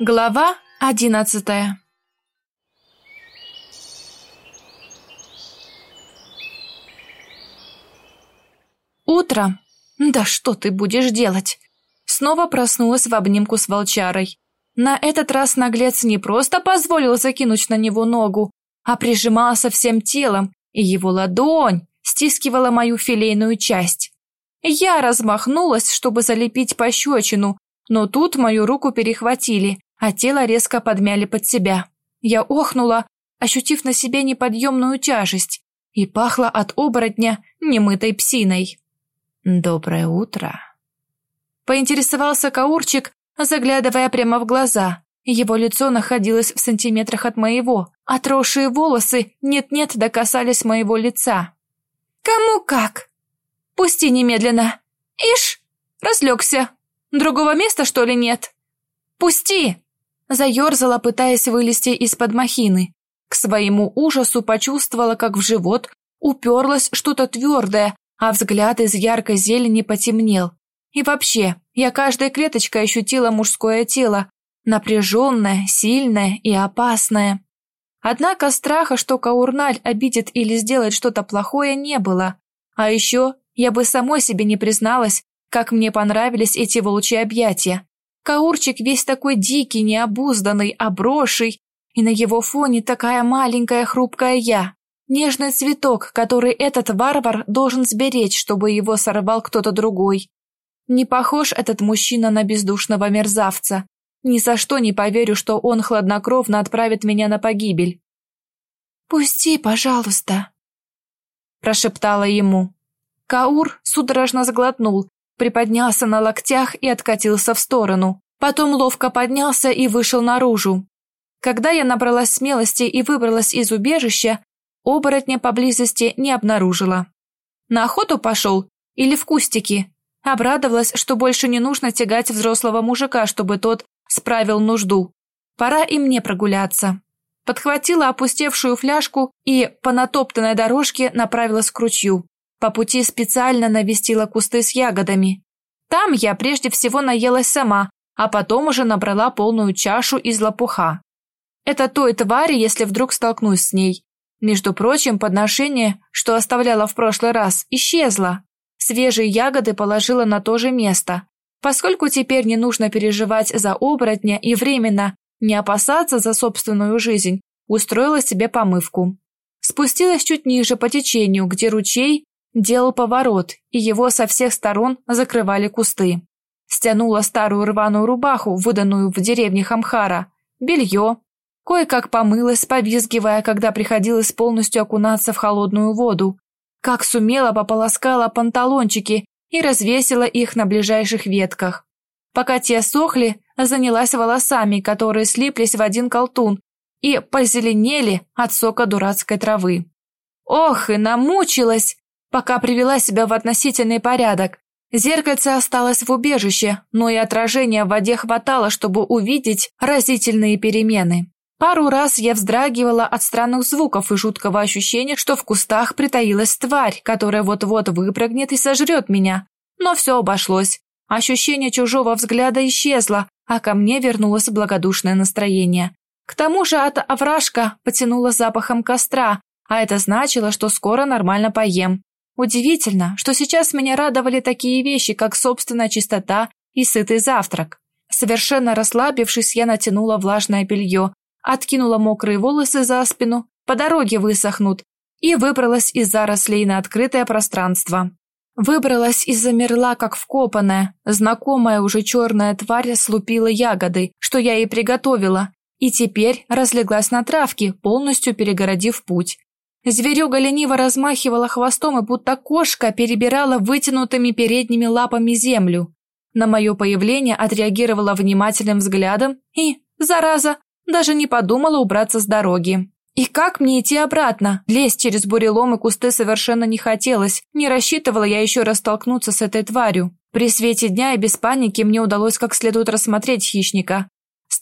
Глава одиннадцатая Утро. Да что ты будешь делать? Снова проснулась в обнимку с волчарой. На этот раз наглец не просто позволил закинуть на него ногу, а прижимался всем телом, и его ладонь стискивала мою филейную часть. Я размахнулась, чтобы залепить пощечину, но тут мою руку перехватили, а тело резко подмяли под себя. Я охнула, ощутив на себе неподъемную тяжесть, и пахло от оборотня немытой псиной. «Доброе утро», — поинтересовался Каурчик, заглядывая прямо в глаза. Его лицо находилось в сантиметрах от моего, отросшие волосы нет-нет докасались моего лица. «Кому как? Пусти немедленно! Ишь, разлегся! Другого места, что ли, нет? Пусти!» Заерзала, пытаясь вылезти из-под махины. К своему ужасу почувствовала, как в живот уперлось что-то твердое, а взгляд из яркой зелени потемнел. И вообще, я каждой клеточкой ощутила мужское тело, напряженное, сильное и опасное. Однако страха, что Каурналь обидит или сделает что-то плохое, не было. А еще я бы самой себе не призналась, как мне понравились эти волчьи объятия. Каурчик весь такой дикий, необузданный, обросший, и на его фоне такая маленькая хрупкая я. Нежный цветок, который этот варвар должен сберечь, чтобы его сорвал кто-то другой. Не похож этот мужчина на бездушного мерзавца. Ни за что не поверю, что он хладнокровно отправит меня на погибель. «Пусти, пожалуйста», – прошептала ему. Каур судорожно заглотнул, приподнялся на локтях и откатился в сторону. Потом ловко поднялся и вышел наружу. Когда я набралась смелости и выбралась из убежища, оборотня поблизости не обнаружила. На охоту пошел или в кустики. Обрадовалась, что больше не нужно тягать взрослого мужика, чтобы тот справил нужду. Пора и мне прогуляться. Подхватила опустевшую фляжку и по натоптанной дорожке направилась к ручью. По пути специально навестила кусты с ягодами. Там я прежде всего наелась сама, а потом уже набрала полную чашу из лопуха. Это той твари, если вдруг столкнусь с ней. Между прочим, подношение, что оставляла в прошлый раз, исчезло. Свежие ягоды положила на то же место. Поскольку теперь не нужно переживать за оборотня и временно не опасаться за собственную жизнь, устроила себе помывку. Спустилась чуть ниже по течению, где ручей делал поворот, и его со всех сторон закрывали кусты. Стянула старую рваную рубаху, выданную в деревне Хамхара, белье, кое-как помылась, повизгивая, когда приходилось полностью окунаться в холодную воду. Как сумела, пополоскала панталончики и развесила их на ближайших ветках. Пока те сохли, занялась волосами, которые слиплись в один колтун и позеленели от сока дурацкой травы. Ох, и намучилась! Пока привела себя в относительный порядок. Зеркальце осталось в убежище, но и отражения в воде хватало, чтобы увидеть разительные перемены. Пару раз я вздрагивала от странных звуков и жуткого ощущения, что в кустах притаилась тварь, которая вот-вот выпрыгнет и сожрет меня. Но все обошлось. Ощущение чужого взгляда исчезло, а ко мне вернулось благодушное настроение. К тому же от овражка потянуло запахом костра, а это значило, что скоро нормально поем. Удивительно, что сейчас меня радовали такие вещи, как собственная чистота и сытый завтрак. Совершенно расслабившись, я натянула влажное белье, откинула мокрые волосы за спину, по дороге высохнут, и выбралась из зарослей на открытое пространство. Выбралась и замерла, как вкопанная. Знакомая уже черная тварь слупила ягоды, что я ей приготовила, и теперь разлеглась на травке, полностью перегородив путь. Зверюга лениво размахивала хвостом и будто кошка перебирала вытянутыми передними лапами землю. На мое появление отреагировала внимательным взглядом и, зараза, даже не подумала убраться с дороги. И как мне идти обратно? Лезть через бурелом и кусты совершенно не хотелось. Не рассчитывала я еще раз столкнуться с этой тварью. При свете дня и без паники мне удалось как следует рассмотреть хищника.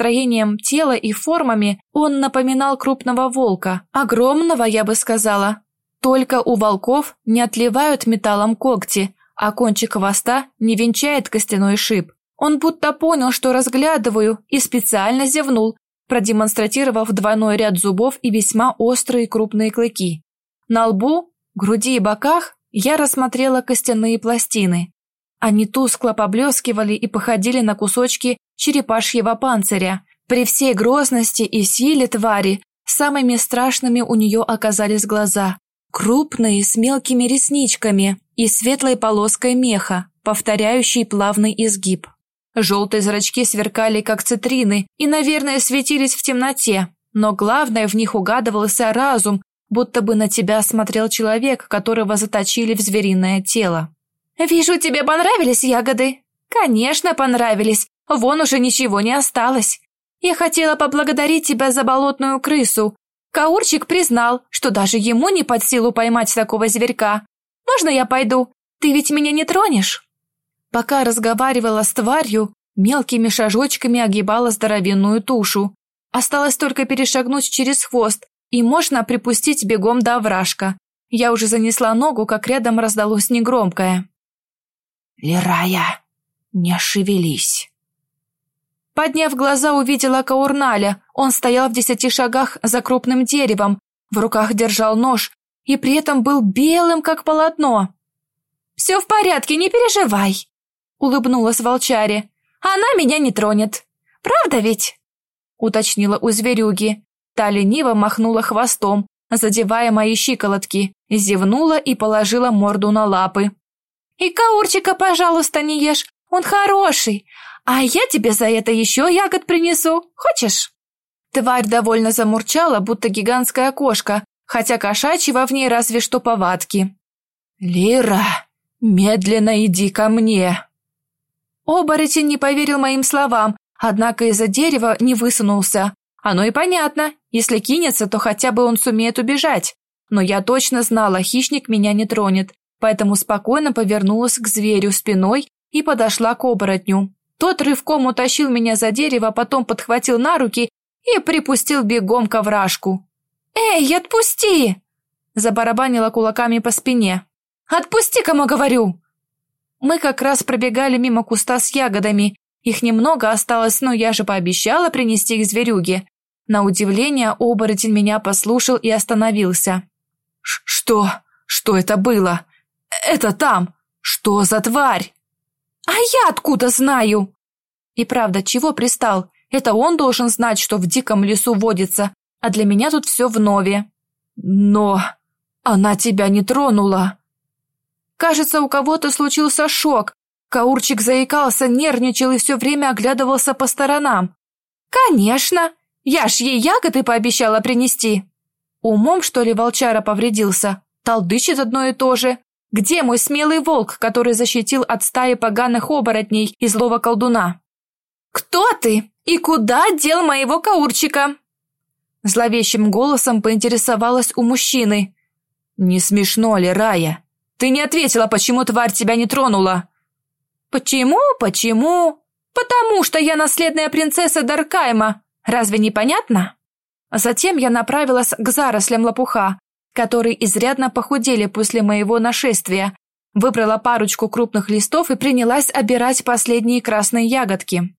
Строением тела и формами он напоминал крупного волка, огромного, я бы сказала. Только у волков не отливают металлом когти, а кончик хвоста не венчает костяной шип. Он будто понял, что разглядываю, и специально зевнул, продемонстрировав двойной ряд зубов и весьма острые крупные клыки. На лбу, груди и боках я рассмотрела костяные пластины. Они тускло поблескивали и походили на кусочки черепашьего панциря. При всей грозности и силе твари самыми страшными у нее оказались глаза, крупные, с мелкими ресничками и светлой полоской меха, повторяющей плавный изгиб. Желтые зрачки сверкали, как цитрины, и, наверное, светились в темноте, но главное в них угадывался разум, будто бы на тебя смотрел человек, которого заточили в звериное тело. «Вижу, тебе понравились ягоды?» «Конечно, понравились. Вон уже ничего не осталось. Я хотела поблагодарить тебя за болотную крысу. Каурчик признал, что даже ему не под силу поймать такого зверька. Можно я пойду? Ты ведь меня не тронешь?» Пока разговаривала с тварью, мелкими шажочками огибала здоровенную тушу. Осталось только перешагнуть через хвост, и можно припустить бегом до овражка. Я уже занесла ногу, как рядом раздалось негромкое. «Лерая, не шевелись!» Подняв глаза, увидела Каурналя. Он стоял в десяти шагах за крупным деревом, в руках держал нож и при этом был белым, как полотно. «Все в порядке, не переживай!» улыбнулась волчаре. Она меня не тронет. Правда ведь? уточнила у зверюги. Та лениво махнула хвостом, задевая мои щиколотки, зевнула и положила морду на лапы. И каурчика, пожалуйста, не ешь, он хороший. А я тебе за это еще ягод принесу. Хочешь? Тварь довольно замурчала, будто гигантская кошка, хотя кошачьего в ней разве что повадки. «Лира, медленно иди ко мне!» Оборотень не поверил моим словам, однако из-за дерева не высунулся. Оно и понятно, если кинется, то хотя бы он сумеет убежать. Но я точно знала, хищник меня не тронет, поэтому спокойно повернулась к зверю спиной и подошла к оборотню. Тот рывком утащил меня за дерево, потом подхватил на руки и припустил бегом к овражку. «Эй, отпусти!» Забарабанила кулаками по спине. «Отпусти, кому говорю!» Мы как раз пробегали мимо куста с ягодами. Их немного осталось, но я же пообещала принести их зверюге. На удивление, оборотень меня послушал и остановился. «Что? Что это было? Это там! Что за тварь?» «А я откуда знаю?» И правда, чего пристал? Это он должен знать, что в диком лесу водится, а для меня тут все вновь. «Но она тебя не тронула!» Кажется, у кого-то случился шок. Каурчик заикался, нервничал и все время оглядывался по сторонам. «Конечно! Я ж ей ягоды пообещала принести!» Умом, что ли, волчара повредился? Толдычит одно и то же. Где мой смелый волк, который защитил от стаи поганых оборотней и злого колдуна? «Кто ты? И куда дел моего каурчика?» Зловещим голосом поинтересовалась у мужчины. «Не смешно ли, Рая? Ты не ответила, почему тварь тебя не тронула. Почему? Почему? Потому что я наследная принцесса Даркайма. Разве не понятно? Затем я направилась к зарослям лопуха, которые изрядно похудели после моего нашествия. Выбрала парочку крупных листов и принялась обирать последние красные ягодки.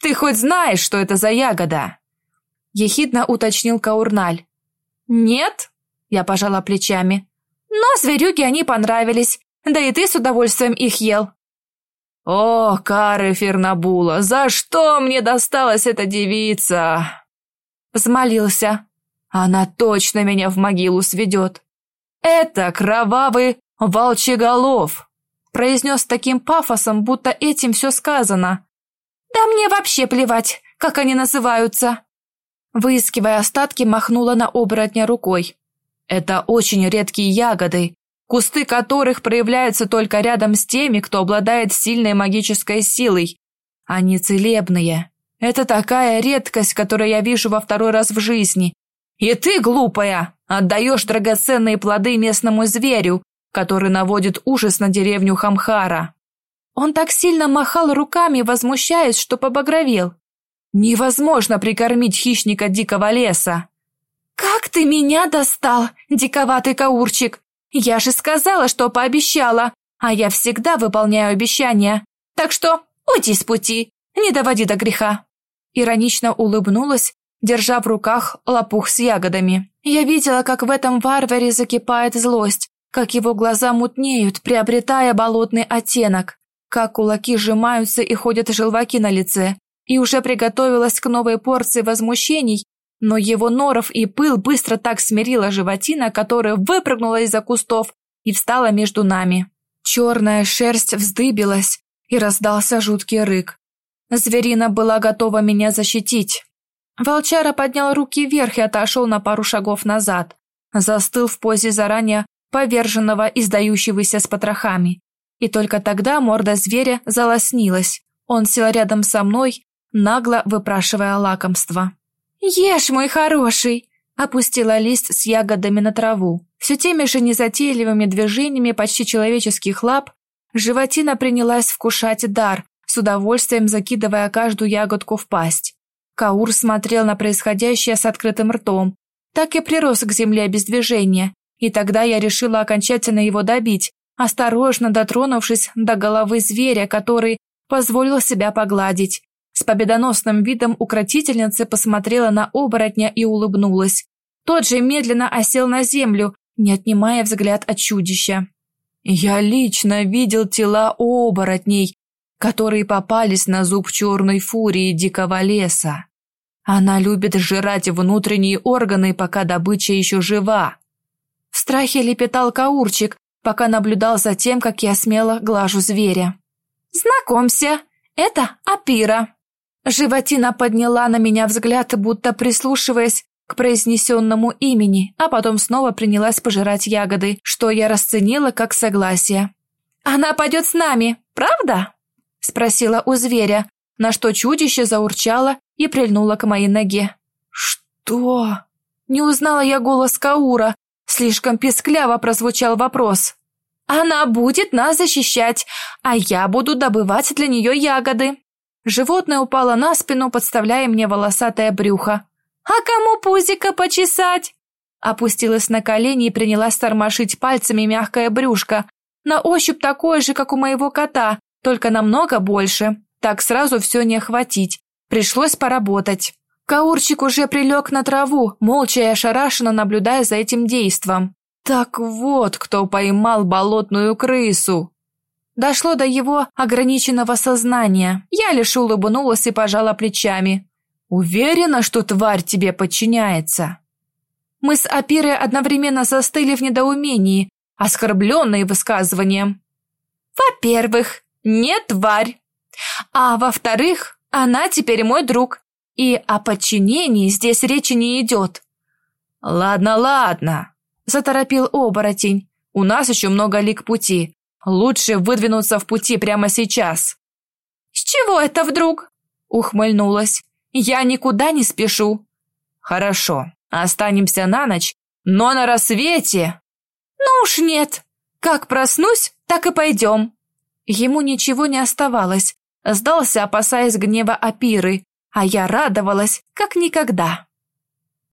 Ты хоть знаешь, что это за ягода? ехидно уточнил Каурналь. Нет, я пожала плечами. Но зверюги они понравились, да и ты с удовольствием их ел. О, Кары Фернабула, за что мне досталась эта девица? Взмолился. Она точно меня в могилу сведет. Это кровавый волчеголов, произнес таким пафосом, будто этим все сказано. Да мне вообще плевать, как они называются. Выискивая остатки, махнула на оборотня рукой. Это очень редкие ягоды, кусты которых проявляются только рядом с теми, кто обладает сильной магической силой. Они целебные. Это такая редкость, которую я вижу во второй раз в жизни. И ты, глупая, отдаешь драгоценные плоды местному зверю, который наводит ужас на деревню Хамхара. Он так сильно махал руками, возмущаясь, что побагровел. Невозможно прикормить хищника дикого леса. «Как ты меня достал, диковатый каурчик! Я же сказала, что пообещала, а я всегда выполняю обещания. Так что Уйди с пути, не доводи до греха!» Иронично улыбнулась, держа в руках лопух с ягодами. Я видела, как в этом варваре закипает злость, как его глаза мутнеют, приобретая болотный оттенок, как кулаки сжимаются и ходят желваки на лице, и уже приготовилась к новой порции возмущений, но его норов и пыл быстро так смирила животина, которая выпрыгнула из-за кустов и встала между нами. Черная шерсть вздыбилась, и раздался жуткий рык. Зверина была готова меня защитить. Волчара поднял руки вверх и отошел на пару шагов назад. Застыл в позе заранее поверженного, издающегося с потрохами. И только тогда морда зверя залоснилась. Он сел рядом со мной, нагло выпрашивая лакомство. «Ешь, мой хороший!» Опустила лист с ягодами на траву. Все теми же незатейливыми движениями почти человеческих лап животина принялась вкушать дар, с удовольствием закидывая каждую ягодку в пасть. Каур смотрел на происходящее с открытым ртом, так и прирос к земле без движения, и тогда я решила окончательно его добить, осторожно дотронувшись до головы зверя, который позволил себя погладить. С победоносным видом укротительница посмотрела на оборотня и улыбнулась. Тот же медленно осел на землю, не отнимая взгляд от чудища. «Я лично видел тела оборотней, которые попались на зуб черной фурии дикого леса. Она любит жрать внутренние органы, пока добыча еще жива». В страхе лепетал Каурчик, пока наблюдал за тем, как я смело глажу зверя. «Знакомься, это Апира». Животина подняла на меня взгляд, будто прислушиваясь к произнесенному имени, а потом снова принялась пожирать ягоды, что я расценила как согласие. «Она пойдет с нами, правда?» – спросила у зверя, на что чудище заурчало и прильнуло к моей ноге. «Что?» Не узнала я голос Каура, слишком пескляво прозвучал вопрос. «Она будет нас защищать, а я буду добывать для нее ягоды». Животное упало на спину, подставляя мне волосатое брюхо. «А кому пузико почесать?» Опустилась на колени и принялась тормошить пальцами мягкое брюшко. На ощупь такое же, как у моего кота, только намного больше. Так сразу все не охватить. Пришлось поработать. Каурчик уже прилег на траву, молча и ошарашенно наблюдая за этим действом. Так вот, кто поймал болотную крысу. Дошло до его ограниченного сознания. Я лишь улыбнулась и пожала плечами. Уверена, что тварь тебе подчиняется. Мы с Апирой одновременно застыли в недоумении, оскорбленные высказыванием. Во-первых, не тварь. А во-вторых, она теперь мой друг. И о подчинении здесь речи не идет. Ладно, ладно, заторопил оборотень. У нас еще много лик пути. Лучше выдвинуться в пути прямо сейчас. С чего это вдруг? Ухмыльнулась. Я никуда не спешу. Хорошо, останемся на ночь, но на рассвете. Ну уж нет. Как проснусь, так и пойдем. Ему ничего не оставалось. Сдался, опасаясь гнева Апиры, а я радовалась, как никогда.